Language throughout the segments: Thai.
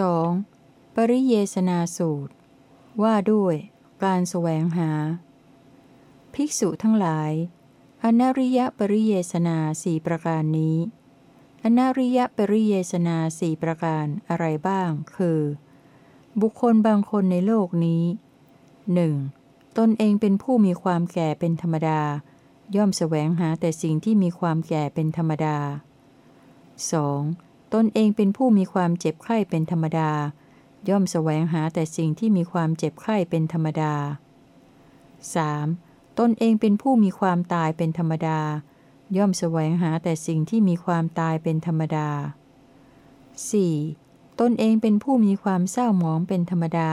2. ปริเยสนาสูตร ว่าด้วยการแสวงหา ภิกษุทั้งหลายอนริยปริเยสนาสี่ประการนี้อนริยปริเยสนาสี่ประการอะไรบ้าง คือ บุคคลบางคนในโลกนี้หนึ่งตนเองเป็นผู้มีความแก่เป็นธรรมดา ย่อมแสวงหาแต่สิ่งที่มีความแก่เป็นธรรมดา 2. ตนเองเป็นผู้มีความเจ็บไข้เป็นธรรมดา ย่อมแสวงหาแต่สิ่งที่มีความเจ็บไข้เป็นธรรมดา 3. ตนเองเป็นผู้มีความตายเป็นธรรมดา ย่อมแสวงหาแต่สิ่งที่มีความตายเป็นธรรมดา 4. ตนเองเป็นผู้มีความเศร้าหมองเป็นธรรมดา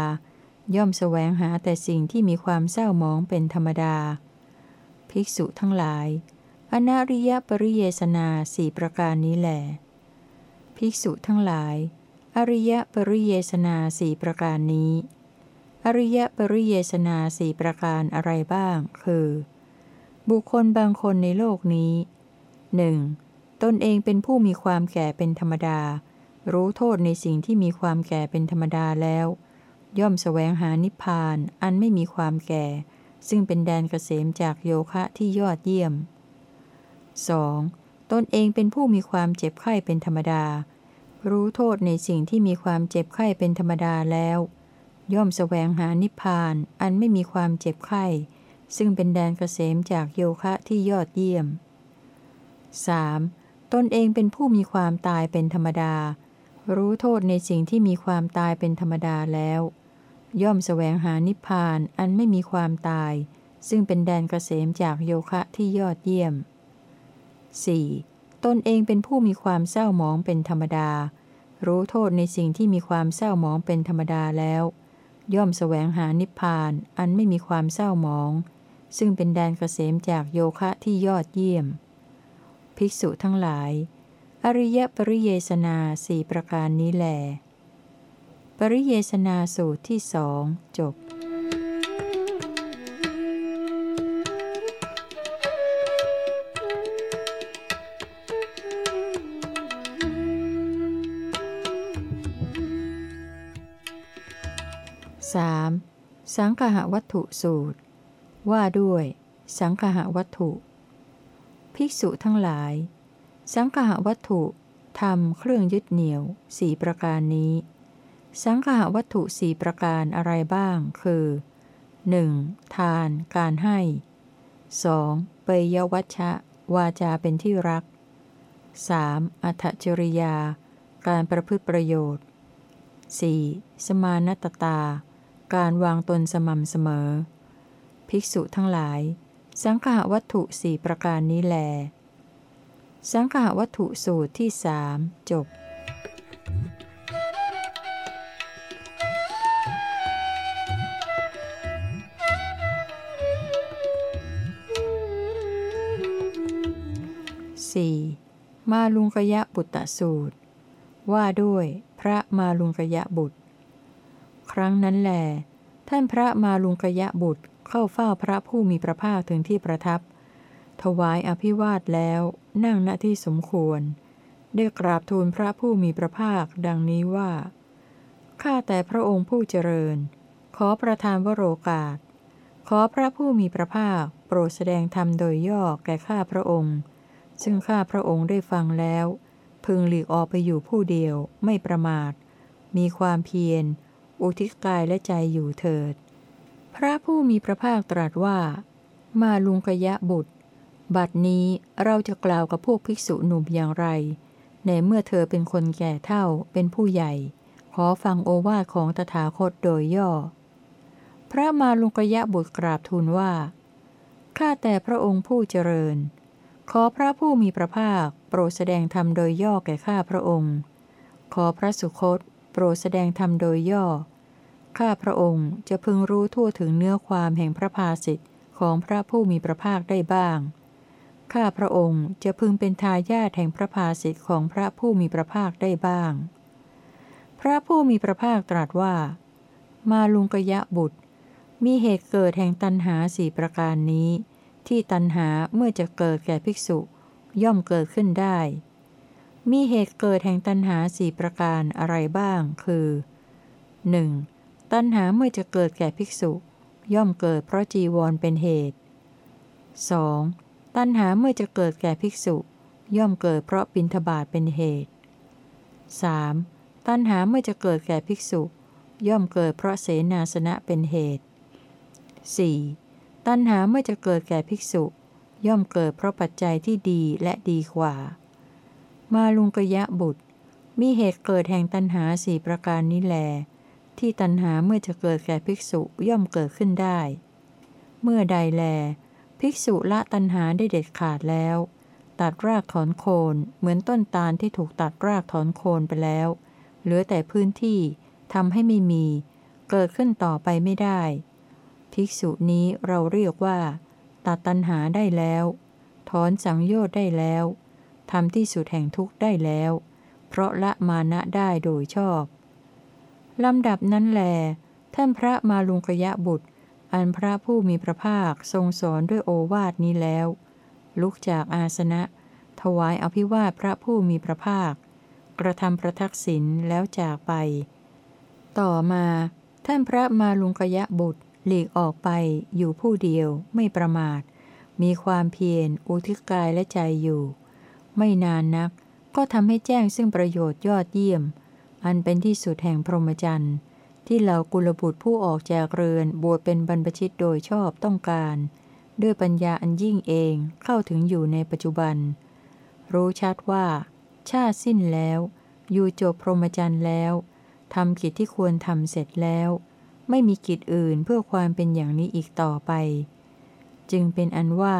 ย่อมแสวงหาแต่สิ่งที่มีความเศร้าหมองเป็นธรรมดา ภิกษุทั้งหลาย อนาริยปริเยสนาสี่ประการนี้แหละ ภิกษุทั้งหลาย อริยปริเยสนาสี่ประการนี้ อริยปริเยสนาสี่ประการอะไรบ้าง คือ บุคคลบางคนในโลกนี้หนึ่งตนเองเป็นผู้มีความแก่เป็นธรรมดา รู้โทษในสิ่งที่มีความแก่เป็นธรรมดาแล้ว ย่อมแสวงหานิพพานอันไม่มีความแก่ ซึ่งเป็นแดนเกษมจากโยคะที่ยอดเยี่ยม 2. ตนเองเป็นผู้มีความเจ็บไข้เป็นธรรมดา รู้โทษในสิ่งที่มีความเจ็บไข้เป็นธรรมดาแล้ว ย่อมแสวงหานิพพานอันไม่มีความเจ็บไข้ ซึ่งเป็นแดนเกษมจากโยคะที่ยอดเยี่ยม 3. ตนเองเป็นผู้มีความตายเป็นธรรมดา รู้โทษในสิ่งที่มีความตายเป็นธรรมดาแล้ว ย่อมแสวงหานิพพานอันไม่มีความตาย ซึ่งเป็นแดนเกษมจากโยคะที่ยอดเยี่ยม 4. ตนเองเป็นผู้มีความเศร้าหมองเป็นธรรมดา รู้โทษในสิ่งที่มีความเศร้าหมองเป็นธรรมดาแล้ว ย่อมแสวงหานิพพาน อันไม่มีความเศร้าหมอง ซึ่งเป็นแดนเกษมจากโยคะที่ยอดเยี่ยม ภิกษุทั้งหลาย อริยปริเยสนาสี่ประการนี้แหลปริเยสนาสูตรที่สองจบ สังคหวัตถุสูตร ว่าด้วย สังคหวัตถุ ภิกษุทั้งหลาย สังคหวัตถุทำเครื่องยึดเหนี่ยวสี่ประการนี้ สังคหวัตถุสี่ประการอะไรบ้าง คือ 1. ทาน การให้ 2. เปยวัชชะ วาจาเป็นที่รัก 3. อัตจริยา การประพฤติประโยชน์ 4. สมานตตา การวางตนสม่ำเสมอ ภิกษุทั้งหลาย สังขาวัตถุสี่ประการนี้แล สังขาวัตถุสูตรที่สามจบ 4. มาลุงกยะบุตตสูตร ว่าด้วยพระมาลุงกยะบุตร รั้งนั้นแหลท่านพระมาลุงกยะบุตรเข้าเฝ้าพระผู้มีพระภาคถึงที่ประทับ ถวายอภิวาทแล้วนั่งณที่สมควร ได้กราบทูลพระผู้มีพระภาคดังนี้ว่า ข้าแต่พระองค์ผู้เจริญ ขอประทานวโรกาส ขอพระผู้มีพระภาคโปรดแสดงธรรมโดยย่อแก่ข้าพระองค์ ซึ่งข้าพระองค์ได้ฟังแล้ว พึงหลีกออกไปอยู่ผู้เดียวไม่ประมาท มีความเพียร อุทิศกายและใจอยู่เถิด พระผู้มีพระภาคตรัสว่า มาลุงกยะบุตร บัดนี้เราจะกล่าวกับพวกภิกษุหนุ่มอย่างไร ในเมื่อเธอเป็นคนแก่เท่าเป็นผู้ใหญ่ ขอฟังโอวาทของตถาคตโดยย่อ พระมาลุงกยะบุตรกราบทูลว่า ข้าแต่พระองค์ผู้เจริญ ขอพระผู้มีพระภาคโปรดแสดงธรรมโดยย่อแก่ข้าพระองค์ขอพระสุคต โปรดแสดงธรรมโดยย่อ ข้าพระองค์จะพึงรู้ทั่วถึงเนื้อความแห่งพระภาสิทธิ์ของพระผู้มีพระภาคได้บ้าง ข้าพระองค์จะพึงเป็นทายาทแห่งพระภาสิทธิ์ของพระผู้มีพระภาคได้บ้าง พระผู้มีพระภาคตรัสว่า มาลุงกยะบุตร มีเหตุเกิดแห่งตันหาสี่ประการนี้ ที่ตันหาเมื่อจะเกิดแก่ภิกษุ ย่อมเกิดขึ้นได้ มีเหตุเกิดแห่งตัณหาสี่ประการอะไรบ้าง คือ 1. ตัณหาเมื่อจะเกิดแก่ภิกษุ ย่อมเกิดเพราะจีวรเป็นเหตุ 2. ตัณหาเมื่อจะเกิดแก่ภิกษุ ย่อมเกิดเพราะปินทบาทเป็นเหตุ 3. ตัณหาเมื่อจะเกิดแก่ภิกษุ ย่อมเกิดเพราะเสนาสนะเป็นเหตุ 4. ตัณหาเมื่อจะเกิดแก่ภิกษุ ย่อมเกิดเพราะปัจจัยที่ดีและดีกว่า มาลุงกยะบุตร มีเหตุเกิดแห่งตัณหาสี่ประการนี้แล ที่ตัณหาเมื่อจะเกิดแก่ภิกษุย่อมเกิดขึ้นได้ เมื่อใดแล ภิกษุละตัณหาได้เด็ดขาดแล้ว ตัดรากถอนโคนเหมือนต้นตาลที่ถูกตัดรากถอนโคนไปแล้ว เหลือแต่พื้นที่ทำให้ไม่มี เกิดขึ้นต่อไปไม่ได้ ภิกษุนี้เราเรียกว่า ตัดตัณหาได้แล้ว ถอนสังโยชน์ได้แล้ว ทำที่สุดแห่งทุกข์ได้แล้ว เพราะละมานะได้โดยชอบลำดับนั้นแล ท่านพระมาลุงกยะบุตร อันพระผู้มีพระภาคทรงสอนด้วยโอวาทนี้แล้ว ลุกจากอาสนะ ถวายอภิวาทพระผู้มีพระภาค กระทำประทักษิณแล้วจากไป ต่อมา ท่านพระมาลุงกยะบุตรหลีกออกไปอยู่ผู้เดียวไม่ประมาท มีความเพียรอุทิศกายและใจอยู่ ไม่นานนัก ก็ทำให้แจ้งซึ่งประโยชน์ยอดเยี่ยม อันเป็นที่สุดแห่งพรหมจรรย์ ที่เหล่ากุลบุตรผู้ออกจากเรือนบวชเป็นบรรพชิตโดยชอบต้องการ ด้วยปัญญาอันยิ่งเองเข้าถึงอยู่ในปัจจุบัน รู้ชัดว่า ชาติสิ้นแล้ว อยู่จบพรหมจรรย์แล้วทำกิจที่ควรทำเสร็จแล้ว ไม่มีกิจอื่นเพื่อความเป็นอย่างนี้อีกต่อไป จึงเป็นอันว่า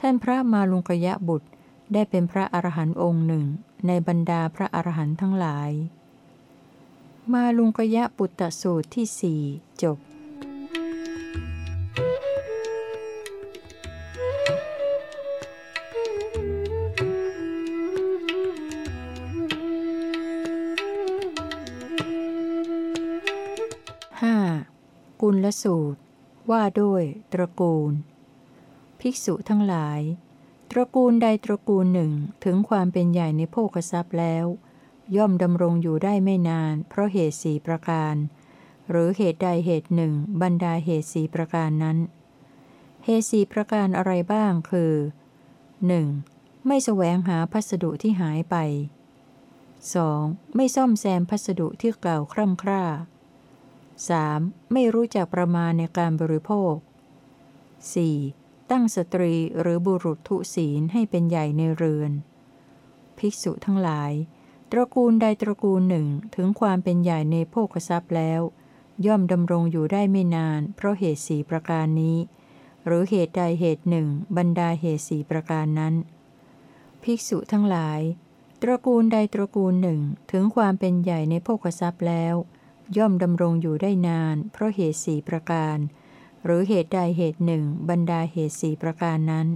ท่านพระมาลุงกยะบุตร ได้เป็นพระอรหันต์องค์หนึ่ง ในบรรดาพระอรหันต์ทั้งหลาย มาลุงกยะปุตตสูตรที่สี่จบห้ากุลละสูตร ว่าด้วยตระกูล ภิกษุทั้งหลาย ตระกูลใดตระกูลหนึ่งถึงความเป็นใหญ่ในโภคทรัพย์แล้ว ย่อมดำรงอยู่ได้ไม่นาน เพราะเหตุสีประการ หรือเหตุใดเหตุหนึ่ง บรรดาเหตุสีประการนั้น เหตุสีประการอะไรบ้างคือ 1. ไม่แสวงหาพัสดุที่หายไป 2. ไม่ซ่อมแซมพัสดุที่เก่าคร่ำคร่า 3. ไม่รู้จักประมาณในการบริโภค 4. ตั้งสตรีหรือบุรุษทุศีลให้เป็นใหญ่ในเรือน ภิกษุทั้งหลาย ตระกูลใดตระกูลหนึ่งถึงความเป็นใหญ่ในโภคทรัพย์แล้ว ย่อมดำรงอยู่ได้ไม่นาน เพราะเหตุสีประการนี้ หรือเหตุใดเหตุหนึ่ง บรรดาเหตุสีประการนั้น ภิกษุทั้งหลาย ตระกูลใดตระกูลหนึ่งถึงความเป็นใหญ่ในโภคทรัพย์แล้ว ย่อมดำรงอยู่ได้นาน เพราะเหตุสีประการ หรือเหตุใดเหตุหนึ่ง บรรดาเหตุสี่ประการนั้น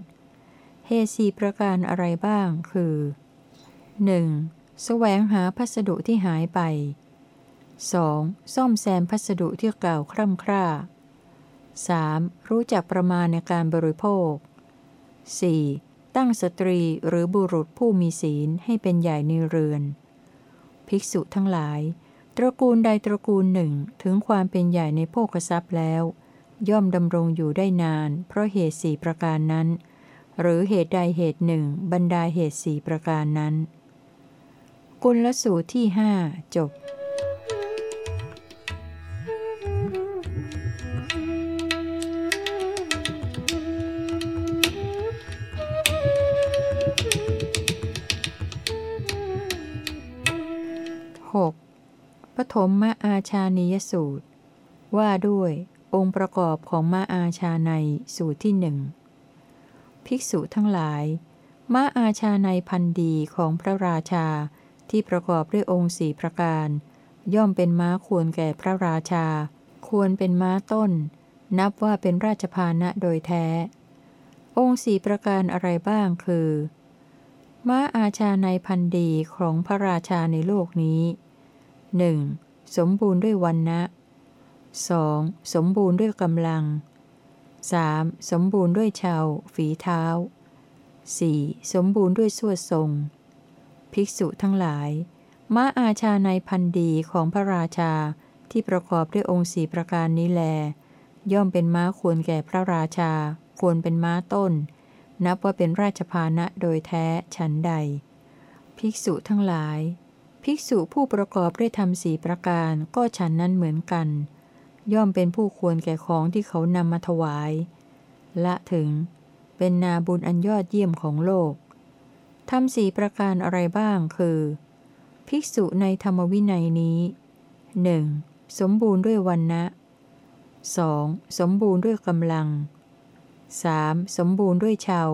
เหตุสี่ประการอะไรบ้างคือ 1. แสวงหาพัสดุที่หายไป 2. ซ่อมแซมพัสดุที่เก่าคร่ำคร่า 3. รู้จักประมาณในการบริโภค 4. ตั้งสตรีหรือบุรุษผู้มีศีลให้เป็นใหญ่ในเรือน ภิกษุทั้งหลาย ตระกูลใดตระกูลหนึ่งถึงความเป็นใหญ่ในโภคทรัพย์แล้ว ย่อมดำรงอยู่ได้นาน เพราะเหตุสี่ประการนั้น หรือเหตุใดเหตุหนึ่งบรรดาเหตุสี่ประการนั้น กุลสูตรที่ห้าจบ 6. ปฐมมอาชานียสูตร ว่าด้วย องค์ประกอบของมาอาชาในสูตรที่หนึ่งภิกษุทั้งหลายม้าอาชาในพันดีของพระราชาที่ประกอบด้วยองค์สี่ประการ ย่อมเป็นม้าควรแก่พระราชา ควรเป็นม้าต้น นับว่าเป็นราชพานะโดยแท้ องค์สี่ประการอะไรบ้างคือ ม้าอาชาในพันดีของพระราชาในโลกนี้ 1. สมบูรณ์ด้วยวันนะ 2. สมบูรณ์ด้วยกำลัง 3. สมบูรณ์ด้วยชาวฝีเท้า 4. สมบูรณ์ด้วยสวดทรง ภิกษุทั้งหลาย ม้าอาชาในพันดีของพระราชาที่ประกอบด้วยองค์สีประการนี้แล ย่อมเป็นม้าควรแก่พระราชา ควรเป็นม้าต้น นับว่าเป็นราชพานะโดยแท้ฉันใด ภิกษุทั้งหลาย ภิกษุผู้ประกอบด้วยธรรมสีประการก็ฉันนั้นเหมือนกัน ย่อมเป็นผู้ควรแก่ของที่เขานำมาถวาย ละถึง เป็นนาบุญอันยอดเยี่ยมของโลกทำสีประการอะไรบ้างคือ ภิกษุในธรรมวินัยนี้ 1. สมบูรณ์ด้วยวันนะ 2. สมบูรณ์ด้วยกำลัง 3. สมบูรณ์ด้วยชาว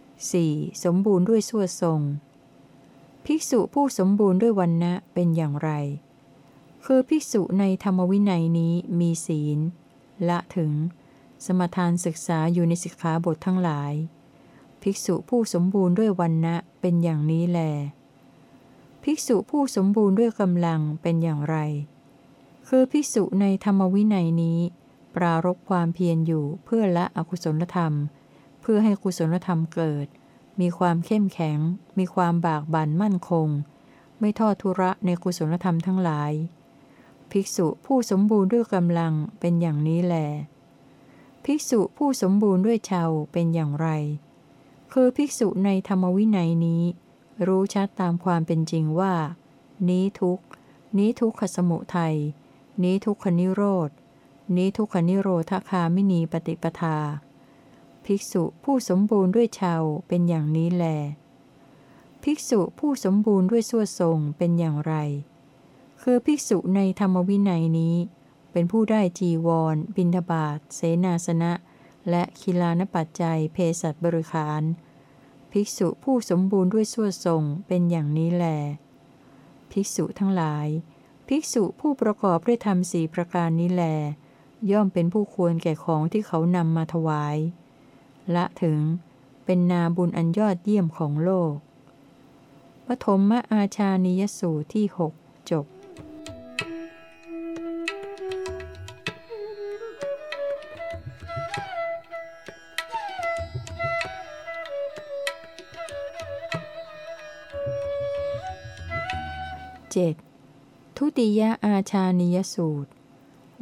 4. สมบูรณ์ด้วยสวดทรง ภิกษุผู้สมบูรณ์ด้วยวันนะเป็นอย่างไร คือภิกษุในธรรมวินัยนี้มีศีล ละถึง สมทานศึกษาอยู่ในสิกขาบททั้งหลาย ภิกษุผู้สมบูรณ์ด้วยวันนะเป็นอย่างนี้แล ภิกษุผู้สมบูรณ์ด้วยกำลังเป็นอย่างไร คือภิกษุในธรรมวินัยนี้ ปรารบความเพียรอยู่เพื่อละอกุศลธรรม เพื่อให้กุศลธรรมเกิด มีความเข้มแข็ง มีความบากบั่นมั่นคง ไม่ทอดทุระในกุศลธรรมทั้งหลาย ภิกษุผู้สมบูรณ์ด้วยกำลังเป็นอย่างนี้แล ภิกษุผู้สมบูรณ์ด้วยชาวเป็นอย่างไร คือภิกษุในธรรมวินัยนี้ รู้ชัดตามความเป็นจริงว่า นี้ทุกนี้ทุกขสมุทัย นี้ทุกขนิโรธ นี้ทุกขนิโรธคามินีปฏิปทา ภิกษุผู้สมบูรณ์ด้วยชาวเป็นอย่างนี้แล ภิกษุผู้สมบูรณ์ด้วยสวทรงเป็นอย่างไร คือภิกษุในธรรมวินัยนี้ เป็นผู้ได้จีวร บิณฑบาตเสนาสนะ และคิลานปัจจัยเพศัตบริขาร ภิกษุผู้สมบูรณ์ด้วยส่วทรงเป็นอย่างนี้แล ภิกษุทั้งหลาย ภิกษุผู้ประกอบด้วยธรรมสีประการนี้แล ย่อมเป็นผู้ควรแก่ของที่เขานำมาถวาย ละถึงเป็นนาบุญอันยอดเยี่ยมของโลกปฐมอาชานิยสูตรที่หกจบ 7. ทุติยอาชานิยสูตร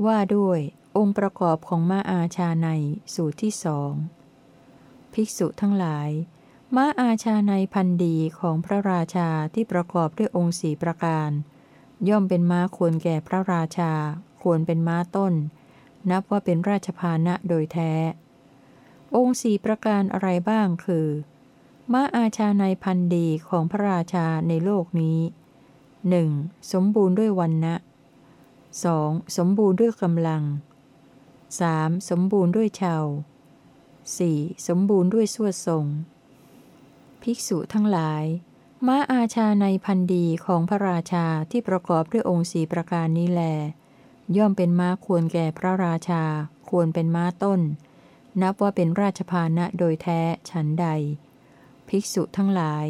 ว่าด้วยองค์ประกอบของม้าอาชาในสูตรที่สองภิกษุทั้งหลายม้าอาชาในพันดีของพระราชาที่ประกอบด้วยองค์สีประการ ย่อมเป็นม้าควรแก่พระราชา ควรเป็นม้าต้น นับว่าเป็นราชพานะโดยแท้ องค์สีประการอะไรบ้างคือม้าอาชาในพันดีของพระราชาในโลกนี้ หนึ่งสมบูรณ์ด้วยวันนะ 2. สมบูรณ์ด้วยกำลัง 3. สมบูรณ์ด้วยชาว 4. สมบูรณ์ด้วยสวดทรง ภิกษุทั้งหลาย ม้าอาชาในพันดีของพระราชาที่ประกอบด้วยองค์สีประการนี้แล ย่อมเป็นม้าควรแก่พระราชา ควรเป็นม้าต้น นับว่าเป็นราชพานะโดยแท้ฉันใด ภิกษุทั้งหลาย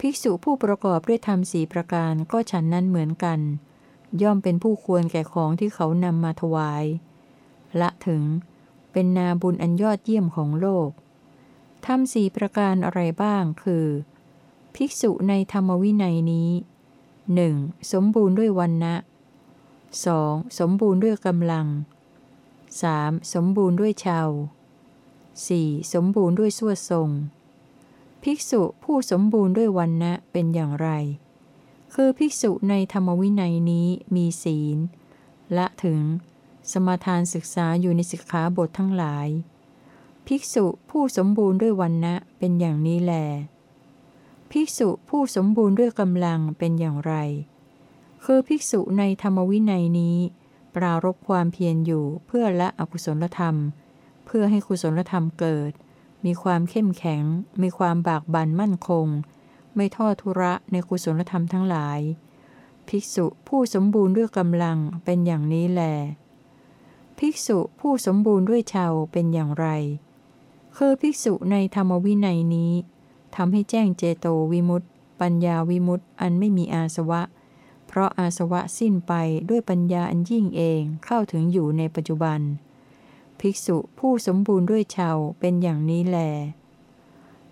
ภิกษุผู้ประกอบด้วยธรรมสีประการก็ฉันนั้นเหมือนกัน ย่อมเป็นผู้ควรแก่ของที่เขานำมาถวาย ละถึง เป็นนาบุญอันยอดเยี่ยมของโลกธรรมสีประการอะไรบ้างคือ ภิกษุในธรรมวินัยนี้ 1. สมบูรณ์ด้วยวันนะ 2. สมบูรณ์ด้วยกำลัง 3. สมบูรณ์ด้วยชาว 4. สมบูรณ์ด้วยสวดทรง ภิกษุผู้สมบูรณ์ด้วยวันนะเป็นอย่างไร คือภิกษุในธรรมวินัยนี้มีศีล ละถึง สมาทานศึกษาอยู่ในสิกขาบททั้งหลาย ภิกษุผู้สมบูรณ์ด้วยวันนะเป็นอย่างนี้แล ภิกษุผู้สมบูรณ์ด้วยกำลังเป็นอย่างไร คือภิกษุในธรรมวินัยนี้ ปรารบความเพียรอยู่เพื่อละอกุศลธรรม เพื่อให้กุศลธรรมเกิด มีความเข้มแข็ง มีความบากบั่นมั่นคง ไม่ทอดทุระในกุศลธรรมทั้งหลาย ภิกษุผู้สมบูรณ์ด้วยกำลังเป็นอย่างนี้แล ภิกษุผู้สมบูรณ์ด้วยชาวเป็นอย่างไร คือภิกษุในธรรมวินัยนี้ทำให้แจ้งเจโตวิมุตติ ปัญญาวิมุตติ อันไม่มีอาสวะ เพราะอาสวะสิ้นไปด้วยปัญญาอันยิ่งเองเข้าถึงอยู่ในปัจจุบัน ภิกษุผู้สมบูรณ์ด้วยชาวเป็นอย่างนี้แล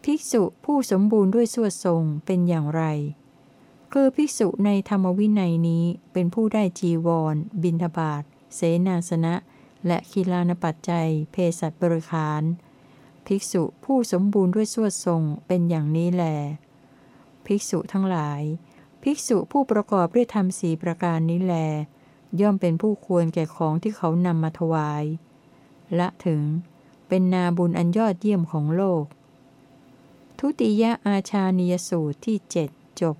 ภิกษุผู้สมบูรณ์ด้วยสวดทรงเป็นอย่างไร คือภิกษุในธรรมวินัยนี้เป็นผู้ได้จีวร บินทบาทเสนาสนะ และคีลานปัจจัย เพศัตบริขาร ภิกษุผู้สมบูรณ์ด้วยสวดทรงเป็นอย่างนี้แล ภิกษุทั้งหลาย ภิกษุผู้ประกอบด้วยธรรมสีประการนี้แล ย่อมเป็นผู้ควรแก่ของที่เขานำมาถวาย ละถึง เป็นนาบุญอันยอดเยี่ยมของโลก ทุติยอาชานียสูตรที่เจ็ดจบ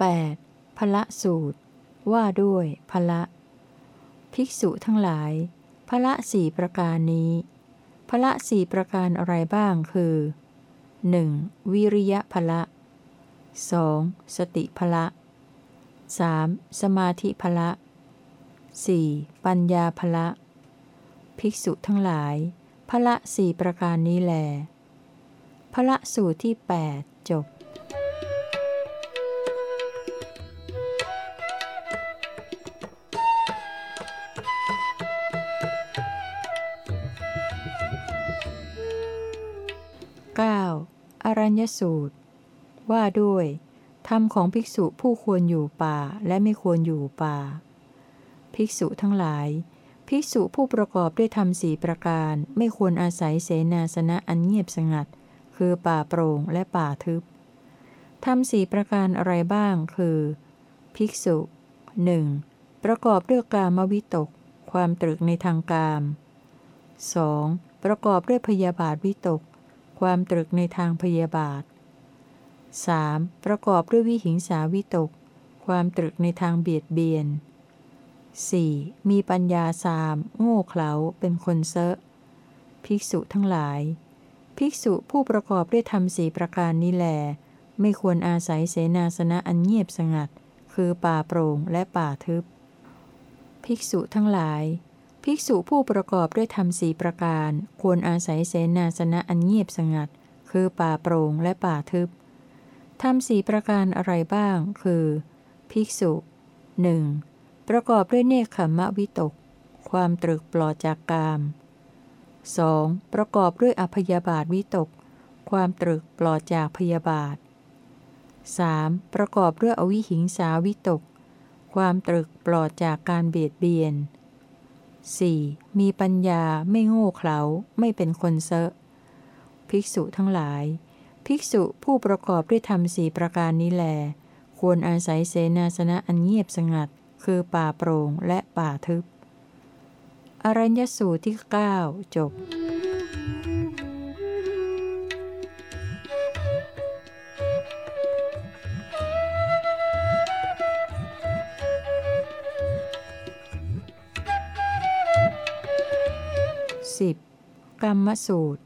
8. พละสูตร ว่าด้วยพละ ภิกษุทั้งหลายพละสี่ประการนี้ พละสี่ประการอะไรบ้างคือ 1. วิริยะพละ 2. สติพละ 3. สมาธิพละ 4. ปัญญาพละ ภิกษุทั้งหลายพละสี่ประการนี้แลพละสูตรที่ 8 จบ ญสูตร ว่าด้วยธรรมของภิกษุผู้ควรอยู่ป่าและไม่ควรอยู่ป่า ภิกษุทั้งหลาย ภิกษุผู้ประกอบด้วยธรรมสีประการไม่ควรอาศัยเสนาสนะอันเงียบสงัด คือป่าโปร่งและป่าทึบธรรมสีประการอะไรบ้างคือ ภิกษุ 1. ประกอบด้วยกามวิตก ความตรึกในทางกาม 2. ประกอบด้วยพยาบาทวิตก ความตรึกในทางพยาบาท 3. ประกอบด้วยวิหิงสาวิตก ความตรึกในทางเบียดเบียน 4. มีปัญญาสาม โง่เขลาเป็นคนเซอะ ภิกษุทั้งหลาย ภิกษุผู้ประกอบด้วยธรรมสีประการนี้แล ไม่ควรอาศัยเสนาสนะอันเงียบสงัด คือป่าโปร่งและป่าทึบ ภิกษุทั้งหลาย ภิกษุผู้ประกอบด้วยธรรมสีประการ ควรอาศัยเสนาสนะอันเงียบสงัด คือป่าโปร่งและป่าทึบทำสีประการอะไรบ้าง คือ ภิกษุ 1. ประกอบด้วยเนคขมะวิตก ความตรึกปลอดจากกาม 2. ประกอบด้วยอพยาบาทวิตก ความตรึกปลอดจากพยาบาท 3. ประกอบด้วยอวิหิงสาวิตก ความตรึกปลอดจากการเบียดเบียน 4. มีปัญญาไม่โง่เขลาไม่เป็นคนเซอะภิกษุทั้งหลาย ภิกษุผู้ประกอบด้วยธรรมสี่ประการนี้แล ควรอาศัยเสนาสนะอันเงียบสงัด คือป่าโปร่งและป่าทึบ อรัญญสูตรที่ 9 จบ 10. กรรมสูตร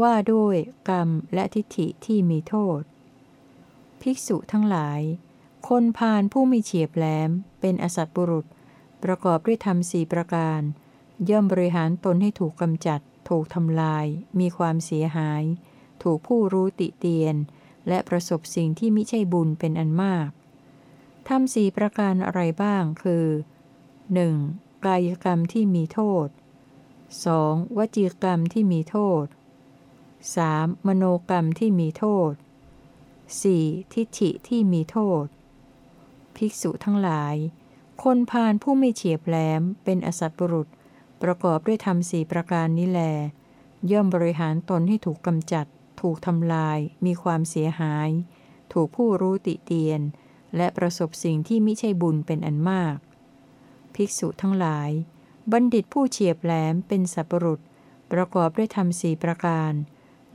ว่าด้วยกรรมและทิฏฐิที่มีโทษ ภิกษุทั้งหลาย คนพาลผู้มีเฉียบแหลม เป็นอสัตบุรุษ ประกอบด้วยธรรมสี่ประการ ย่อมบริหารตนให้ถูกกำจัด ถูกทำลาย มีความเสียหาย ถูกผู้รู้ติเตียน และประสบสิ่งที่มิใช่บุญเป็นอันมากทำสี่ประการอะไรบ้างคือ 1. กายกรรมที่มีโทษ 2. วจีกรรมที่มีโทษ 3. มโนกรรมที่มีโทษ 4. ทิฏฐิที่มีโทษ ภิกษุทั้งหลาย คนพาลผู้ไม่เฉียบแหลม เป็นอสัตบุรุษ ประกอบด้วยธรรมสี่ประการนี้แล ย่อมบริหารตนให้ถูกกำจัด ถูกทำลาย มีความเสียหาย ถูกผู้รู้ติเตียน และประสบสิ่งที่ไม่ใช่บุญเป็นอันมาก ภิกษุทั้งหลาย บัณฑิตผู้เฉียบแหลมเป็นสัพปรุษ ประกอบด้วยธรรมสี่ประการ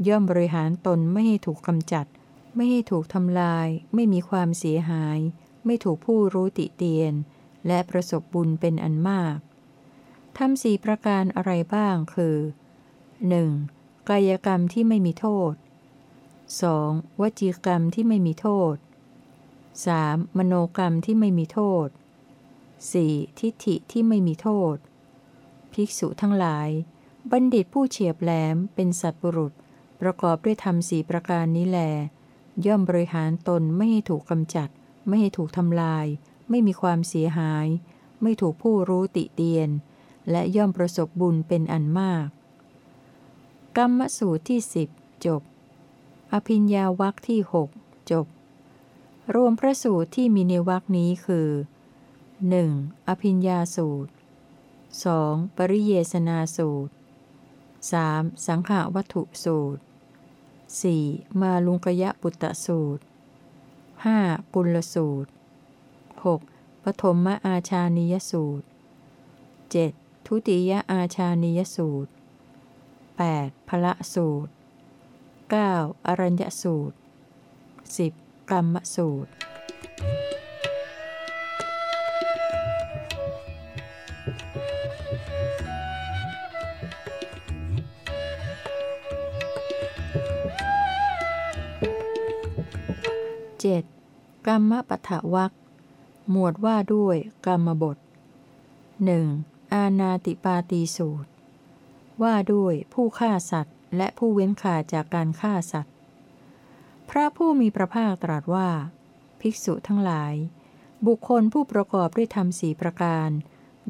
ย่อมบริหารตนไม่ให้ถูกกำจัด ไม่ให้ถูกทำลาย ไม่มีความเสียหาย ไม่ถูกผู้รู้ติเตียน และประสบบุญเป็นอันมากทำสี่ประการอะไรบ้างคือ 1. กายกรรมที่ไม่มีโทษ 2. วจีกรรมที่ไม่มีโทษ 3. มโนกรรมที่ไม่มีโทษ 4. ทิฏฐิที่ไม่มีโทษ ภิกษุทั้งหลาย บัณฑิตผู้เฉียบแหลมเป็นสัตว์บุรุษ ประกอบด้วยธรรมสีประการนี้แล ย่อมบริหารตนไม่ให้ถูกกำจัด ไม่ให้ถูกทำลายไไม่มีความเสียหาย ไม่ถูกผู้รู้ติเตียน และย่อมประสบบุญเป็นอันมาก กรรมสูตรที่สิบจบ อภิญญาวักที่หกจบ รวมพระสูตรที่มีในวักนี้คือ 1. อภิญญาสูตร 2. ปริเยสนาสูตร 3. สังขาวัตถุสูตร 4. มาลุงกยะปุตตะสูตร 5. กุลสูตร 6. ปฐมมอาชานิยสูตร 7. ทุติยอาชานิยสูตร 8. พละสูตร 9. อรัญญสูตร 10. กรรมสูตร 7. กรรมปฐวักหมวดว่าด้วยกรรมบทหนึ่งอาณาติปาตีสูตร ว่าด้วยผู้ฆ่าสัตว์ และผู้เว้นขาจากการฆ่าสัตว์ พระผู้มีพระภาคตรัสว่า ภิกษุทั้งหลาย บุคคลผู้ประกอบด้วยธรรมสีประการ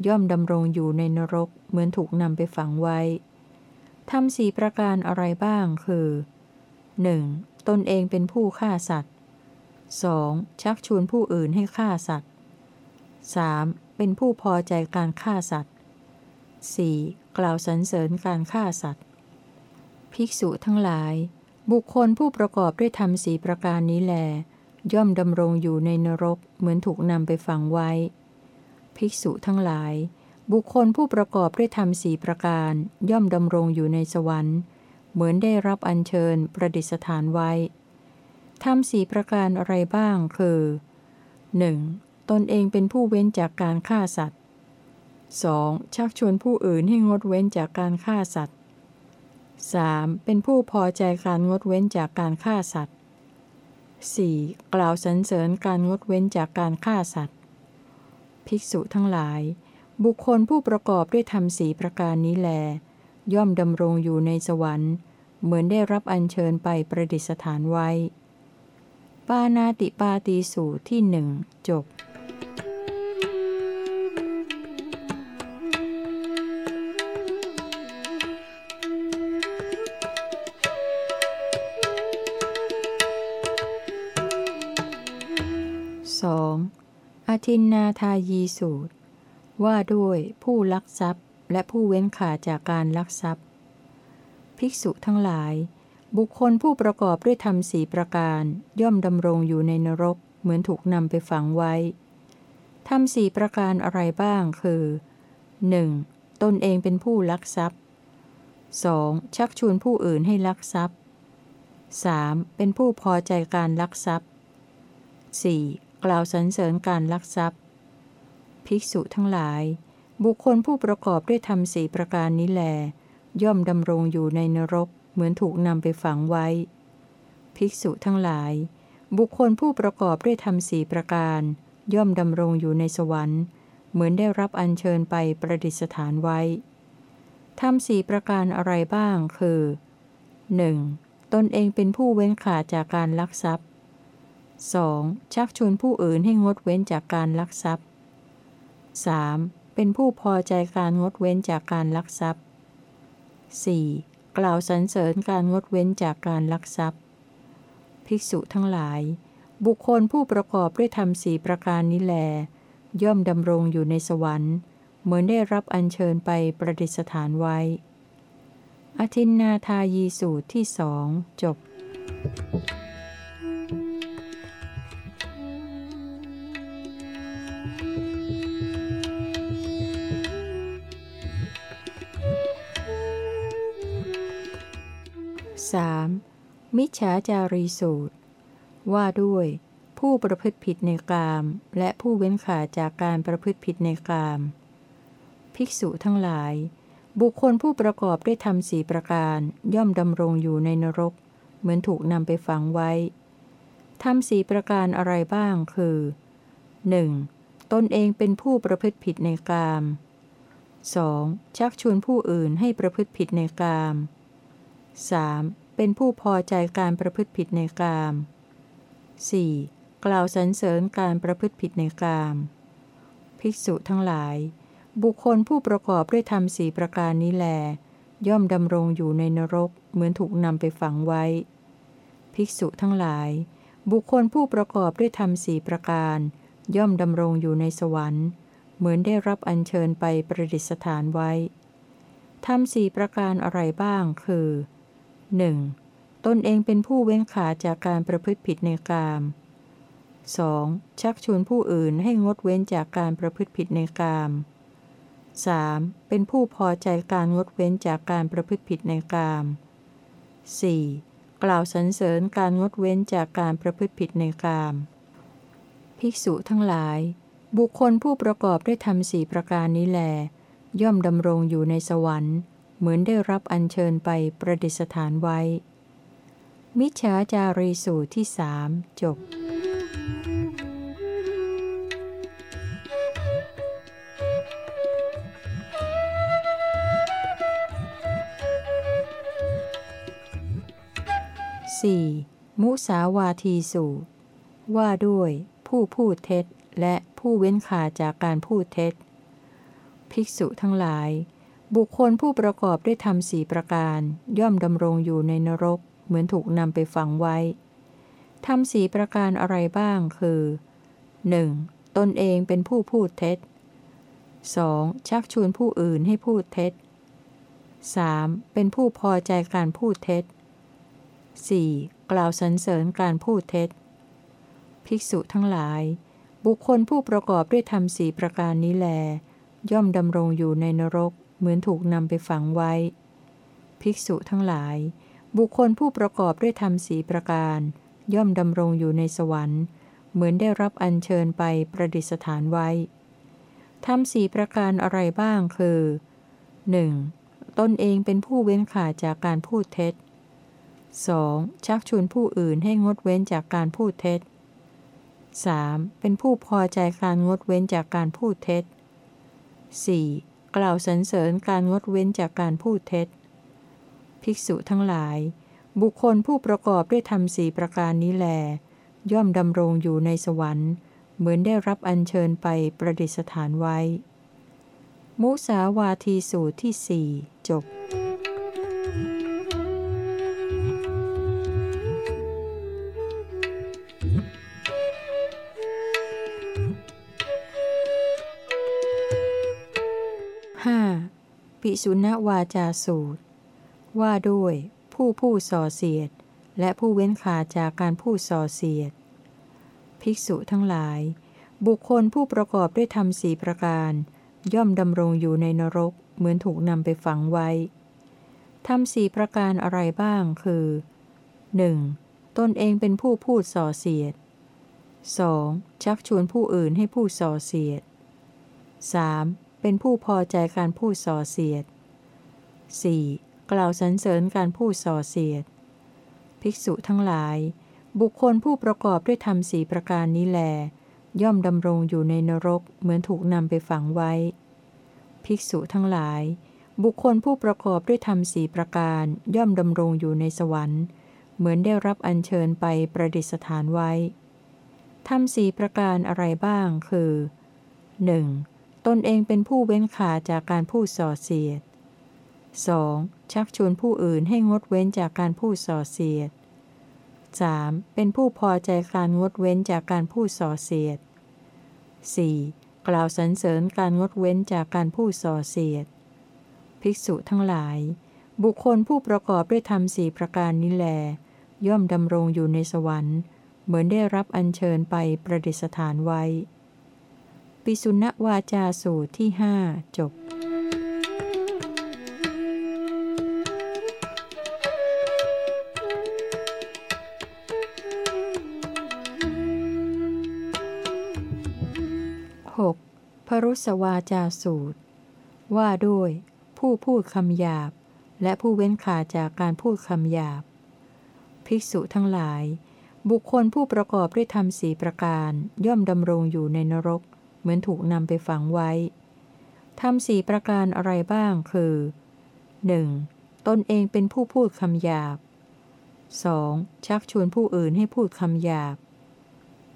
ย่อมดำรงอยู่ในนรกเหมือนถูกนำไปฝังไว้ทำสีประการอะไรบ้างคือ 1. ตนเองเป็นผู้ฆ่าสัตว์ 2. ชักชวนผู้อื่นให้ฆ่าสัตว์ 3. เป็นผู้พอใจการฆ่าสัตว์ 4. กล่าวสรรเสริญการฆ่าสัตว์ ภิกษุทั้งหลาย บุคคลผู้ประกอบด้วยธรรมสีประการนี้แล ย่อมดำรงอยู่ในนรกเหมือนถูกนำไปฝังไว้ ภิกษุทั้งหลาย บุคคลผู้ประกอบด้วยธรรมสีประการ ย่อมดำรงอยู่ในสวรรค์ เหมือนได้รับอัญเชิญประดิษฐานไว้ ทำสี่ประการอะไรบ้างคือ 1. ตนเองเป็นผู้เว้นจากการฆ่าสัตว์ 2. ชักชวนผู้อื่นให้งดเว้นจากการฆ่าสัตว์ 3. เป็นผู้พอใจการงดเว้นจากการฆ่าสัตว์ 4. กล่าวสรรเสริญการงดเว้นจากการฆ่าสัตว์ ภิกษุทั้งหลาย บุคคลผู้ประกอบด้วยธรรมสีประการนี้แล ย่อมดำรงอยู่ในสวรรค์ เหมือนได้รับอัญเชิญไปประดิษฐานไว้ ปานาติปาตีสูตรที่หนึ่งจบสองอทินนาทายีสูตร ว่าด้วยผู้ลักทรัพย์และผู้เว้นขาจากการลักทรัพย์ ภิกษุทั้งหลาย บุคคลผู้ประกอบด้วยธรรมสีประการ ย่อมดำรงอยู่ในนรก เหมือนถูกนำไปฝังไว้ ธรรมสีประการอะไรบ้างคือ 1. ตนเองเป็นผู้ลักทรัพย์ 2. ชักชวนผู้อื่นให้ลักทรัพย์ 3. เป็นผู้พอใจการลักทรัพย์ 4. กล่าวสรรเสริญการลักทรัพย์ ภิกษุทั้งหลาย บุคคลผู้ประกอบด้วยธรรมสีประการนี้แล ย่อมดำรงอยู่ในนรก เหมือนถูกนำไปฝังไว้ ภิกษุทั้งหลาย บุคคลผู้ประกอบด้วยธรรมสีประการ ย่อมดำรงอยู่ในสวรรค์ เหมือนได้รับอัญเชิญไปประดิษฐานไว้ธรรมสีประการอะไรบ้างคือ 1. ตนเองเป็นผู้เว้นขาจากการลักทรัพย์ 2. ชักชวนผู้อื่นให้งดเว้นจากการลักทรัพย์ 3. เป็นผู้พอใจการงดเว้นจากการลักทรัพย์ 4. กล่าวสรรเสริญการงดเว้นจากการลักทรัพย์ ภิกษุทั้งหลาย บุคคลผู้ประกอบด้วยธรรมสี่ประการนี้แล ย่อมดำรงอยู่ในสวรรค์ เหมือนได้รับอัญเชิญไปประดิษฐานไว้อทินนาทายีสูตรที่สองจบ 3. มิจฉาจารีสูตร ว่าด้วยผู้ประพฤติผิดในกาม และผู้เว้นขาจากการประพฤติผิดในกาม ภิกษุทั้งหลาย บุคคลผู้ประกอบด้วยธรรมสีประการย่อมดำรงอยู่ในนรก เหมือนถูกนำไปฝังไว้ธรรมสีประการอะไรบ้างคือ 1. ตนเองเป็นผู้ประพฤติผิดในกาม 2. ชักชวนผู้อื่นให้ประพฤติผิดในกาม 3. เป็นผู้พอใจการประพฤติผิดในกาม 4. กล่าวสรรเสริญการประพฤติผิดในกาม ภิกษุทั้งหลาย บุคคลผู้ประกอบด้วยธรรมสี่ประการนี้แล ย่อมดำรงอยู่ในนรกเหมือนถูกนำไปฝังไว้ ภิกษุทั้งหลาย บุคคลผู้ประกอบด้วยธรรมสี่ประการ ย่อมดำรงอยู่ในสวรรค์ เหมือนได้รับอัญเชิญไปประดิษฐานไว้ทำสี่ประการอะไรบ้างคือ 1. ตนเองเป็นผู้เว้นขาจากการประพฤติผิดในกาม 2. ชักชวนผู้อื่นให้งดเว้นจากการประพฤติผิดในกาม 3. เป็นผู้พอใจการงดเว้นจากการประพฤติผิดในกาม 4. กล่าวสรรเสริญการงดเว้นจากการประพฤติผิดในกาม ภิกษุทั้งหลาย บุคคลผู้ประกอบด้วยธรรมสี่ประการนี้แล ย่อมดำรงอยู่ในสวรรค์ เหมือนได้รับอัญเชิญไปประดิษฐานไว้ มิจฉาจารีสูตรที่สามจบ 4. มุสาวาทีสูตรว่าด้วยผู้พูดเท็จและผู้เว้นขาจากการพูดเท็จ ภิกษุทั้งหลาย บุคคลผู้ประกอบด้วยธรรมสี่ประการ ย่อมดำรงอยู่ในนรก เหมือนถูกนำไปฝังไว้ธรรมสี่ประการอะไรบ้างคือ 1. ตนเองเป็นผู้พูดเท็จ 2. ชักชวนผู้อื่นให้พูดเท็จ 3. เป็นผู้พอใจการพูดเท็จ 4. กล่าวสรรเสริญการพูดเท็จ ภิกษุทั้งหลาย บุคคลผู้ประกอบด้วยธรรมสี่ประการนี้แล ย่อมดำรงอยู่ในนรก เหมือนถูกนำไปฝังไว้ ภิกษุทั้งหลาย บุคคลผู้ประกอบด้วยธรรมสีประการ ย่อมดำรงอยู่ในสวรรค์ เหมือนได้รับอัญเชิญไปประดิษฐานไว้ธรรมสีประการอะไรบ้างคือ 1. ตนเองเป็นผู้เว้นขาดจากการพูดเท็จ 2. ชักชวนผู้อื่นให้งดเว้นจากการพูดเท็จ 3. เป็นผู้พอใจการงดเว้นจากการพูดเท็จ 4. กล่าวสรรเสริญการงดเว้นจากการพูดเท็จ ภิกษุทั้งหลาย บุคคลผู้ประกอบด้วยธรรมสี่ประการนี้แล ย่อมดำรงอยู่ในสวรรค์ เหมือนได้รับอัญเชิญไปประดิษฐานไว้ มุสาวาทีสูตรที่สี่จบ 5. ปิสุณวาจาสูตร ว่าด้วยผู้ผู้ส่อเสียด และผู้เว้นขาจากการพูดส่อเสียด ภิกษุทั้งหลาย บุคคลผู้ประกอบด้วยธรรมสี่ประการ ย่อมดำรงอยู่ในนรกเหมือนถูกนำไปฝังไว้ธรรมสี่ประการอะไรบ้างคือ 1. ตนเองเป็นผู้พูดส่อเสียด 2. ชักชวนผู้อื่นให้พูดส่อเสียด 3. เป็นผู้พอใจการพูดส่อเสียด 4. กล่าวสรรเสริญการพูดส่อเสียด ภิกษุทั้งหลาย บุคคลผู้ประกอบด้วยธรรมสีประการนี้แล ย่อมดำรงอยู่ในนรกเหมือนถูกนำไปฝังไว้ ภิกษุทั้งหลาย บุคคลผู้ประกอบด้วยธรรมสีประการย่อมดำรงอยู่ในสวรรค์ เหมือนได้รับอัญเชิญไปประดิษฐานไว้ธรรมสีประการอะไรบ้างคือ 1. ตนเองเป็นผู้เว้นขาจากการพูดส่อเสียด 2. ชักชวนผู้อื่นให้งดเว้นจากการพูดส่อเสียด 3. เป็นผู้พอใจการงดเว้นจากการพูดส่อเสียด 4. กล่าวสรรเสริญการงดเว้นจากการพูดส่อเสียด ภิกษุทั้งหลาย บุคคลผู้ประกอบด้วยธรรมสี่ประการนี้แล ย่อมดำรงอยู่ในสวรรค์ เหมือนได้รับอัญเชิญไปประดิษฐานไว้ ปิสุณวาจาสูตรที่หจบ 6. พรุสวาจาสูตร ว่าด้วย ผู้พูดคำหยาบ และผู้เว้นขาจากการพูดคำหยาบ ภิกษุทั้งหลาย บุคคลผู้ประกอบด้วยธรรมสีประการ ย่อมดำรงอยู่ในนรก เหมือนถูกนำไปฝังไว้ทำสี่ประการอะไรบ้างคือ 1. ตนเองเป็นผู้พูดคำหยาบ 2. ชักชวนผู้อื่นให้พูดคำหยาบ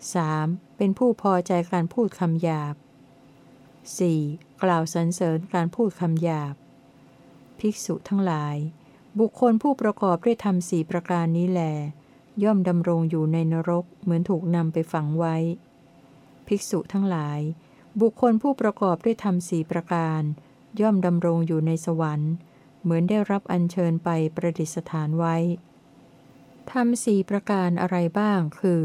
3. เป็นผู้พอใจการพูดคำหยาบ 4. กล่าวสรรเสริญการพูดคำหยาบ ภิกษุทั้งหลาย บุคคลผู้ประกอบด้วยธรรมสี่ประการนี้แล ย่อมดำรงอยู่ในนรกเหมือนถูกนำไปฝังไว้ ภิกษุทั้งหลาย บุคคลผู้ประกอบด้วยธรรมสี่ประการ ย่อมดำรงอยู่ในสวรรค์ เหมือนได้รับอัญเชิญไปประดิษฐานไว้ ธรรมสี่ประการอะไรบ้างคือ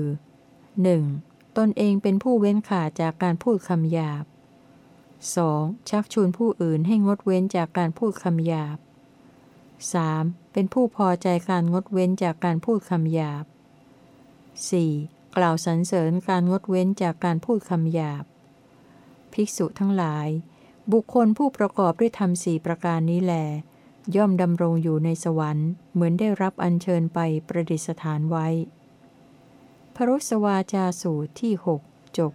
1. ตนเองเป็นผู้เว้นขาดจากการพูดคำหยาบ 2. ชักชวนผู้อื่นให้งดเว้นจากการพูดคำหยาบ 3. เป็นผู้พอใจการงดเว้นจากการพูดคำหยาบ 4. กล่าวสรรเสริญการงดเว้นจากการพูดคำหยาบ ภิกษุทั้งหลาย บุคคลผู้ประกอบด้วยธรรมสี่ประการนี้แล ย่อมดำรงอยู่ในสวรรค์ เหมือนได้รับอัญเชิญไปประดิษฐานไว้ พรุสวาจาสูตรที่หกจบ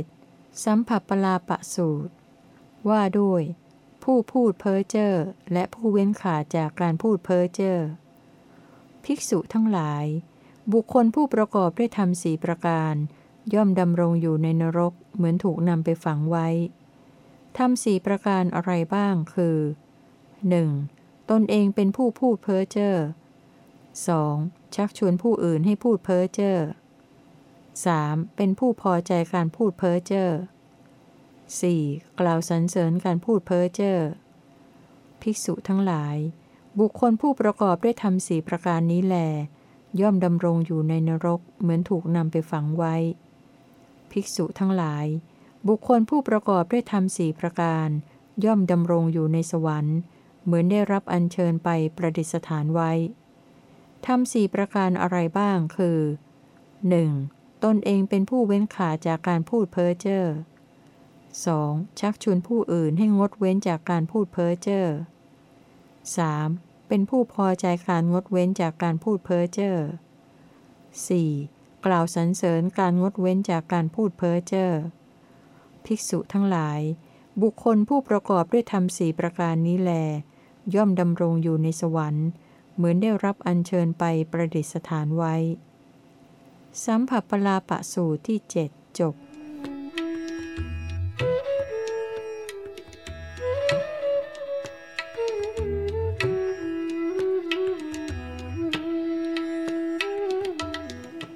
7. สัมผัสปลาปะสูตร ว่าด้วย ผู้พูดเพ้อเจ้อและผู้เว้นขาดจากการพูดเพ้อเจ้อภิกษุทั้งหลาย บุคคลผู้ประกอบด้วยธรรมสีประการ ย่อมดำรงอยู่ในนรกเหมือนถูกนำไปฝังไว้ธรรมสีประการอะไรบ้างคือ 1. ตนเองเป็นผู้พูดเพ้อเจ้อ 2. ชักชวนผู้อื่นให้พูดเพ้อเจ้อ 3. เป็นผู้พอใจการพูดเพ้อเจ้อ 4. กล่าวสรรเสริญการพูดเพ้อเจ้อ ภิกษุทั้งหลาย บุคคลผู้ประกอบด้วยธรรมสี่ประการนี้แล ย่อมดำรงอยู่ในนรกเหมือนถูกนำไปฝังไว้ ภิกษุทั้งหลาย บุคคลผู้ประกอบด้วยธรรมสี่ประการ ย่อมดำรงอยู่ในสวรรค์ เหมือนได้รับอัญเชิญไปประดิษฐานไว้ธรรมสี่ประการอะไรบ้างคือ 1. ตนเองเป็นผู้เว้นขาจากการพูดเพ้อเจ้อ 2. ชักชวนผู้อื่นให้งดเว้นจากการพูดเพ้อเจ้อ 3. เป็นผู้พอใจการงดเว้นจากการพูดเพ้อเจ้อ 4. กล่าวสรรเสริญการงดเว้นจากการพูดเพ้อเจ้อ ภิกษุทั้งหลาย บุคคลผู้ประกอบด้วยธรรมสี่ประการนี้แล ย่อมดำรงอยู่ในสวรรค์ เหมือนได้รับอัญเชิญไปประดิษฐานไว้ สัมผัสปลาปะสูตรที่เจ็ดจบ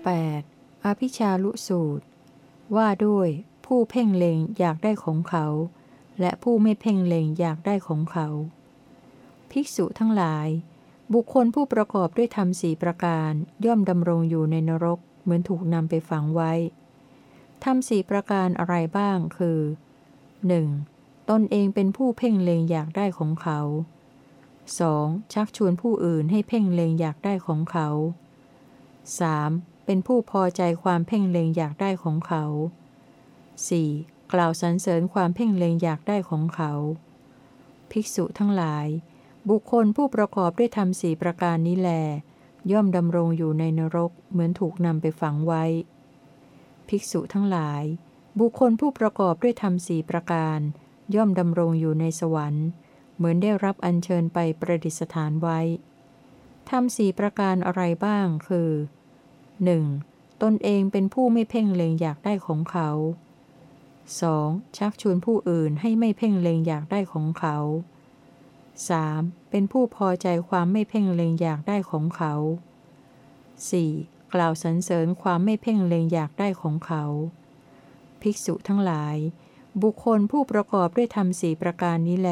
8. อภิชาลุสูตร ว่าด้วยผู้เพ่งเล็งอยากได้ของเขา และผู้ไม่เพ่งเล็งอยากได้ของเขา ภิกษุทั้งหลาย บุคคลผู้ประกอบด้วยธรรมสี่ประการ ย่อมดำรงอยู่ในนรก เหมือนถูกนำไปฝังไว้ธรรมสี่ประการอะไรบ้างคือ 1. ตนเองเป็นผู้เพ่งเล็งอยากได้ของเขา 2. ชักชวนผู้อื่นให้เพ่งเล็งอยากได้ของเขา 3. เป็นผู้พอใจความเพ่งเล็งอยากได้ของเขา 4. กล่าวสรรเสริญความเพ่งเล็งอยากได้ของเขา ภิกษุทั้งหลาย บุคคลผู้ประกอบด้วยธรรมสี่ประการนี้แล ย่อมดำรงอยู่ในนรกเหมือนถูกนำไปฝังไว้ ภิกษุทั้งหลาย บุคคลผู้ประกอบด้วยธรรมสี่ประการ ย่อมดำรงอยู่ในสวรรค์ เหมือนได้รับอัญเชิญไปประดิษฐานไว้ทำสี่ประการอะไรบ้างคือ 1. ตนเองเป็นผู้ไม่เพ่งเล็งอยากได้ของเขา 2. ชักชวนผู้อื่นให้ไม่เพ่งเล็งอยากได้ของเขา 3. เป็นผู้พอใจความไม่เพ่งเล็งอยากได้ของเขา 4. กล่าวสรรเสริญความไม่เพ่งเล็งอยากได้ของเขา ภิกษุทั้งหลาย บุคคลผู้ประกอบด้วยธรรมสี่ประการนี้แล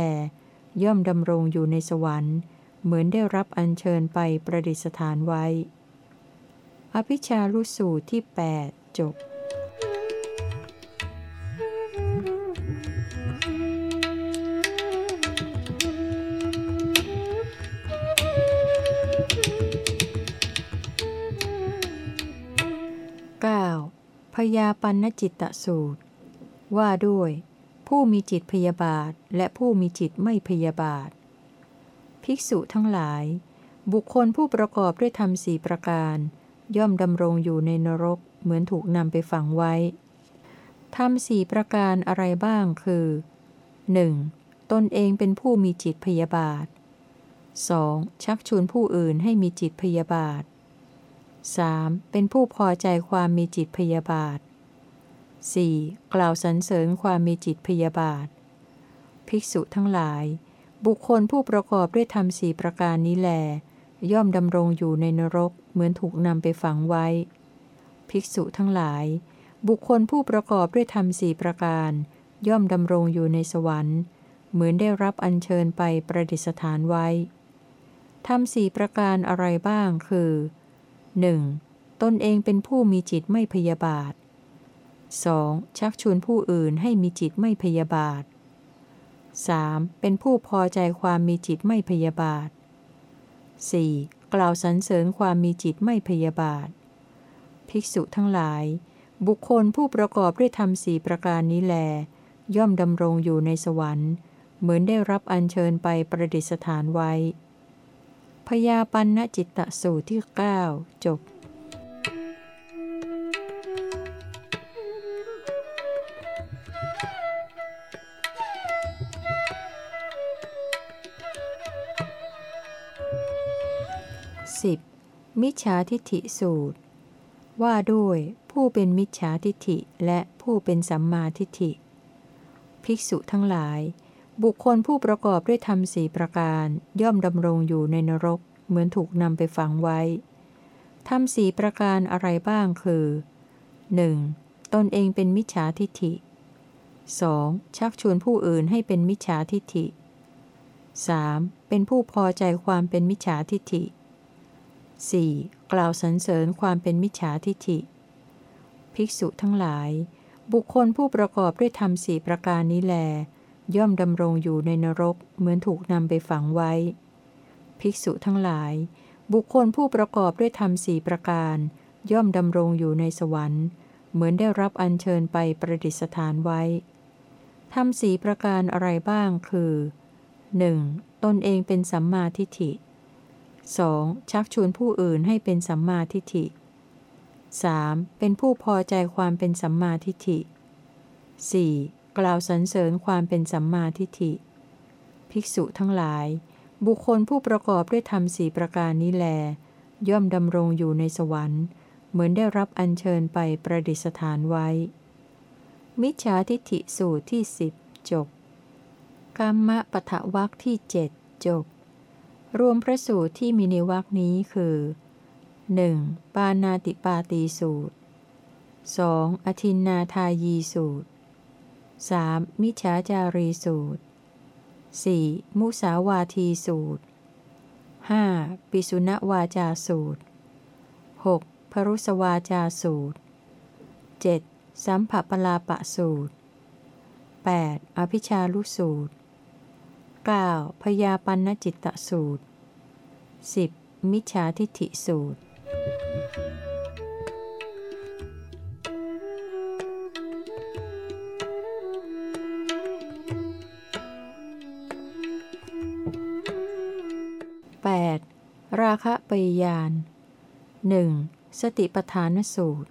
ย่อมดำรงอยู่ในสวรรค์ เหมือนได้รับอัญเชิญไปประดิษฐานไว้ อภิชาลุสูตรที่ 8 จบ ยาปันจิตตสูตร ว่าด้วย ผู้มีจิตพยาบาทและผู้มีจิตไม่พยาบาท ภิกษุทั้งหลาย บุคคลผู้ประกอบด้วยธรรมสี่ประการ ย่อมดำรงอยู่ในนรกเหมือนถูกนำไปฝังไว้ผทำสี่ประการอะไรบ้างคือ 1. ตนเองเป็นผู้มีจิตพยาบาท 2. ชักชวนผู้อื่นให้มีจิตพยาบาท 3. เป็นผู้พอใจความมีจิตพยาบาท 4. กล่าวสรรเสริญความมีจิตพยาบาท ภิกษุทั้งหลาย บุคคลผู้ประกอบด้วยธรรมสี่ประการนี้แล ย่อมดำรงอยู่ในนรกเหมือนถูกนำไปฝังไว้ ภิกษุทั้งหลาย บุคคลผู้ประกอบด้วยธรรมสี่ประการ ย่อมดำรงอยู่ในสวรรค์ เหมือนได้รับอัญเชิญไปประดิษฐานไว้ทำสี่ประการอะไรบ้างคือ 1. ตนเองเป็นผู้มีจิตไม่พยาบาท 2. ชักชวนผู้อื่นให้มีจิตไม่พยาบาท 3. เป็นผู้พอใจความมีจิตไม่พยาบาท 4. กล่าวสรรเสริญความมีจิตไม่พยาบาท ภิกษุทั้งหลาย บุคคลผู้ประกอบด้วยธรรมสี่ประการนี้แล ย่อมดำรงอยู่ในสวรรค์ เหมือนได้รับอัญเชิญไปประดิษฐานไว้ พยาปันจิตตสูตรที่ 9 จบ 10. มิจฉาทิฏฐิสูตร ว่าด้วยผู้เป็นมิจฉาทิฏฐิและผู้เป็นสัมมาทิฏฐิ ภิกษุทั้งหลาย บุคคลผู้ประกอบด้วยธรรมสี่ประการย่อมดำรงอยู่ในนรก เหมือนถูกนำไปฝังไว้ธรรมสี่ประการอะไรบ้างคือ 1. ตนเองเป็นมิจฉาทิฏฐิ 2. ชักชวนผู้อื่นให้เป็นมิจฉาทิฏฐิ 3. เป็นผู้พอใจความเป็นมิจฉาทิฏฐิ 4. กล่าวสรรเสริญความเป็นมิจฉาทิฏฐิ ภิกษุทั้งหลาย บุคคลผู้ประกอบด้วยธรรมสี่ประการนี้แล ย่อมดำรงอยู่ในนรกเหมือนถูกนำไปฝังไว้ ภิกษุทั้งหลาย บุคคลผู้ประกอบด้วยธรรมสี่ประการ ย่อมดำรงอยู่ในสวรรค์ เหมือนได้รับอัญเชิญไปประดิษฐานไว้ธรรมสีประการอะไรบ้างคือ 1. ตนเองเป็นสัมมาทิฏฐิ 2. ชักชวนผู้อื่นให้เป็นสัมมาทิฏฐิ 3. เป็นผู้พอใจความเป็นสัมมาทิฏฐิ 4. กล่าวสรรเสริญความเป็นสัมมาทิฏฐิ ภิกษุทั้งหลาย บุคคลผู้ประกอบด้วยธรรมสี่ประการนี้แล ย่อมดำรงอยู่ในสวรรค์ เหมือนได้รับอัญเชิญไปประดิษฐานไว้ มิจฉาทิฏฐิสูตรที่สิบจบกรรมปะทะวักที่เจ็ดจบ รวมพระสูตรที่มีในวักนี้คือ 1. ปานาติปาตีสูตร 2. อธินนาทายีสูตร 3. มิจฉาจารีสูตร 4. มุสาวาทีสูตร 5. ปิสุณวาจาสูตร 6. พรุสวาจาสูตร 7. สัมผัปลาปะสูตร 8. อภิชาลุสูตร 9. พยาปันนจิตตสูตร 10. มิจฉาทิฏฐิสูตร ราคะปยยานหนึ่งสติปทานสูตร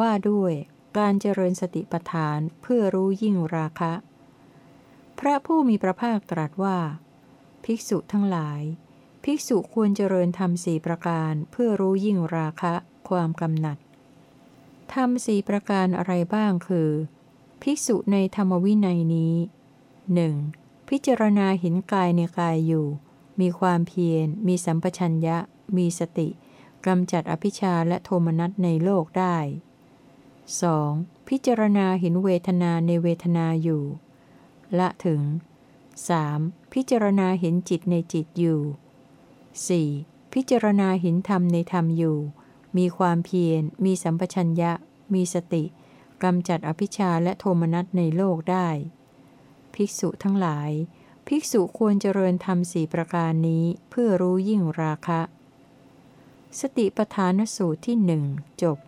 ว่าด้วยการเจริญสติปทานเพื่อรู้ยิ่งราคะ พระผู้มีพระภาคตรัสว่า ภิกษุทั้งหลาย ภิกษุควรเจริญธรรมสี่ประการเพื่อรู้ยิ่งราคะ ความกำหนัดธรรมสี่ประการอะไรบ้างคือ ภิกษุในธรรมวินัยนี้หนึ่งพิจารณาเห็นกายในกายอยู่ มีความเพียร มีสัมปชัญญะ มีสติกำจัดอภิชาและโทมนัสในโลกได้ 2. พิจารณาเห็นเวทนาในเวทนาอยู่ ละถึง 3. พิจารณาเห็นจิตในจิตอยู่ 4. พิจารณาเห็นธรรมในธรรมอยู่ มีความเพียร มีสัมปชัญญะ มีสติกำจัดอภิชาและโทมนัสในโลกได้ ภิกษุทั้งหลาย ภิกษุควรเจริญธรรมสี่ประการนี้เพื่อรู้ยิ่งราคะ สติปทานสูตรที่หนึ่งจบ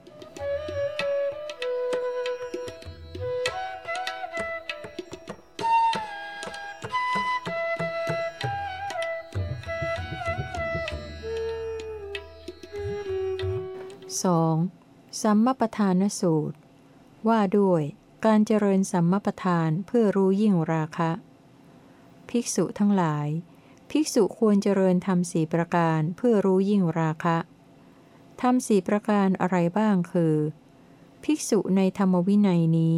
2. สัมมปทานสูตร ว่าด้วยการเจริญสัมมปทานเพื่อรู้ยิ่งราคะ ภิกษุทั้งหลาย ภิกษุควรเจริญทำสี่ประการเพื่อรู้ยิ่งราคะทำสี่ประการอะไรบ้างคือ ภิกษุในธรรมวินัยนี้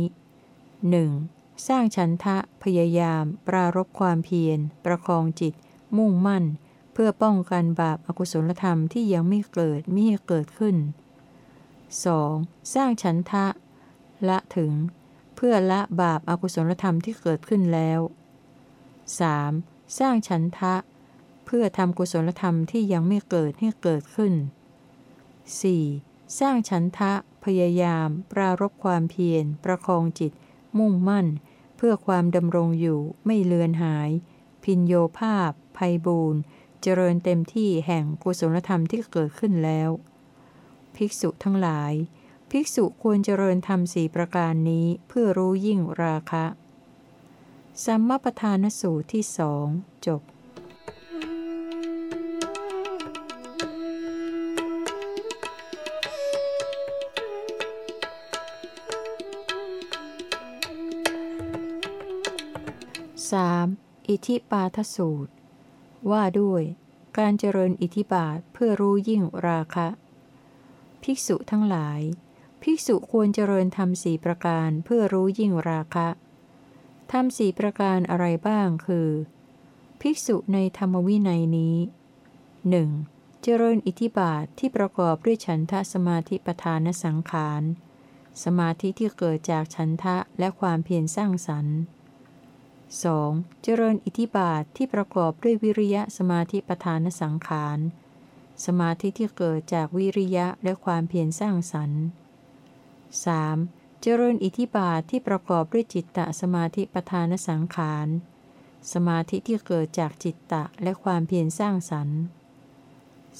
1. สร้างฉันทะ พยายาม ปรารบความเพียร ประคองจิต มุ่งมั่น เพื่อป้องกันบาปอากุศลธรรมที่ยังไม่เกิดไม่ให้เกิดขึ้น 2. สร้างฉันทะ ละถึง เพื่อละบาปอากุศลธรรมที่เกิดขึ้นแล้ว 3. สร้างฉันทะ เพื่อทำกุศลธรรมที่ยังไม่เกิดให้เกิดขึ้น 4. สร้างฉันทะ พยายาม ปรารบความเพียร ประคองจิต มุ่งมั่น เพื่อความดำรงอยู่ไม่เลือนหาย พินโยภาพ ภัยบูนเจริญเต็มที่แห่งกุศลธรรมที่เกิดขึ้นแล้ว ภิกษุทั้งหลาย ภิกษุควรเจริญธรรมสี่ประการนี้เพื่อรู้ยิ่งราคะ สัมมาประธานสูตรที่สองจบ 3. อิทิปาทสูตร ว่าด้วยการเจริญอิทิบาทเพื่อรู้ยิ่งราคะ ภิกษุทั้งหลาย ภิกษุควรเจริญทำสี่ประการเพื่อรู้ยิ่งราคะ ทำสี่ประการอะไรบ้างคือ ภิกษุในธรรมวินัยนี้ 1. เจริญอิทิบาทที่ประกอบด้วยฉันทะสมาธิปทานสังขาร สมาธิที่เกิดจากฉันทะและความเพียรสร้างสรรค์ 2. เจริญอิทิบาทที่ประกอบด้วยวิริยะสมาธิปทานสังขาร สมาธิที่เกิดจากวิริยะและความเพียรสร้างสรรค์ 3. เจริญอิทิบาทที่ประกอบด้วยจิตตะสมาธิปทานสังขาร สมาธิที่เกิดจากจิตตะและความเพียรสร้างสรรค์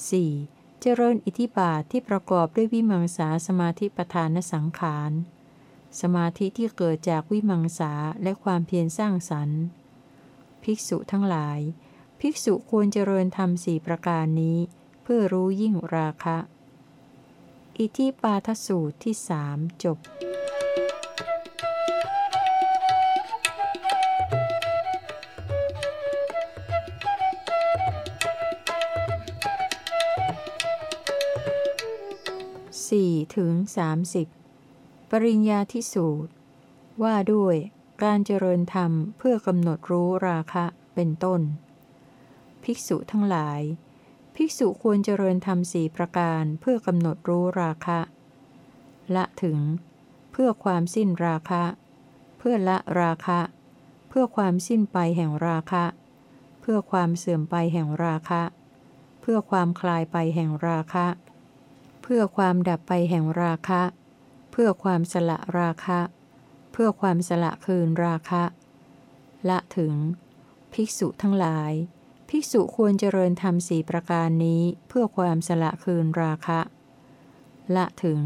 4. เจริญอิทิบาทที่ประกอบด้วยวิมังสาสมาธิปทานสังขาร สมาธิที่เกิดจากวิมังสาและความเพียรสร้างสรรค์ ภิกษุทั้งหลาย ภิกษุควรเจริญธรรมสี่ประการนี้ เพื่อรู้ยิ่งราคะ อิทิปาทสูตรที่สามจบ สี่ถึงสามสิบปริญญาที่สูตร ว่าด้วยการเจริญธรรมเพื่อกำหนดรู้ราคะเป็นต้น ภิกษุทั้งหลาย ภิกษุควรเจริญธรรมสี่ประการเพื่อกำหนดรู้ราคะ ละถึง เพื่อความสิ้นราคะ เพื่อละราคะ เพื่อความสิ้นไปแห่งราคะ เพื่อความเสื่อมไปแห่งราคะ เพื่อความคลายไปแห่งราคะ พื่อความดับไปแห่งราคะ เพื่อความสละราคะ เพื่อความสละคืนราคะ ละถึง ภิกษุทั้งหลาย ภิกษุควรเจริญธรรมสี่ประการนี้เพื่อความสละคืนราคะ ละถึง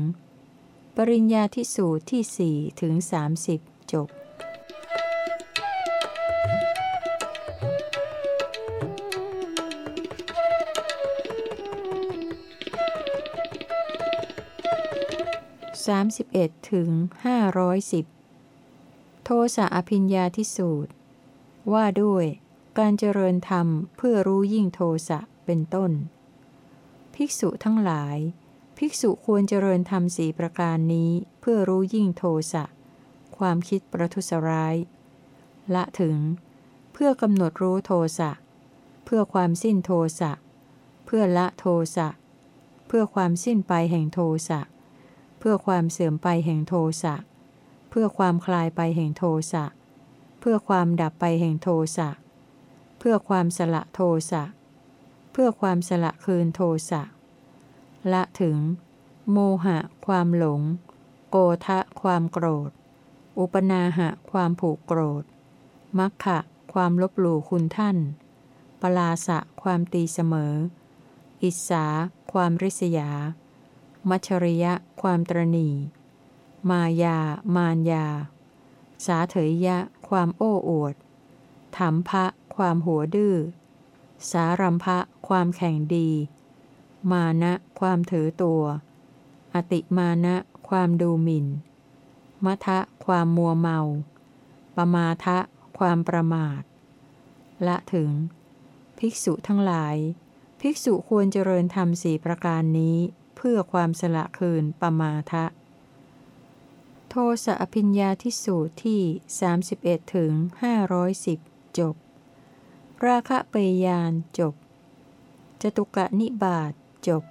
ปริญญาที่สูตรที่สี่ถึงสามสิบจบ 31ถึง510 โทสะอภิญญาทิสูตร ว่าด้วยการเจริญธรรมเพื่อรู้ยิ่งโทสะเป็นต้น ภิกษุทั้งหลาย ภิกษุควรเจริญธรรมสีประการนี้เพื่อรู้ยิ่งโทสะ ความคิดประทุษร้าย ละถึง เพื่อกำหนดรู้โทสะ เพื่อความสิ้นโทสะ เพื่อละโทสะ เพื่อความสิ้นไปแห่งโทสะ พื่อความเสื่อมไปแห่งโทสะ เพื่อความคลายไปแห่งโทสะ เพื่อความดับไปแห่งโทสะ เพื่อความสละโทสะ เพื่อความสละคืนโทสะ ละถึง โมหะ ความหลง โกทะ ความโกรธ อุปนาหะ ความผูกโกรธ มัคคะความลบหลู่คุณท่าน ปลาสะ ความตีเสมอ อิสา ความริษยา มัชริยะ ความตรณี มายา มานยา สาเถยยะ ความโอ้อวดถามพระความหัวดื้อ สารัมภะความแข่งดี มานะ ความถือตัว อติมานะ ความดูหมิน่นมทะ ความมัวเมา ปมาทะ ความประมาท ละถึง ภิกษุทั้งหลาย ภิกษุควรเจริญธรรมสี่ประการนี้ พื่อความสละคืนปมาทะ โทสะอภิญญาที่สูตรที่ 31ถึง510 จบ ราคะเปยยานจบ จตุกะนิบาตจบ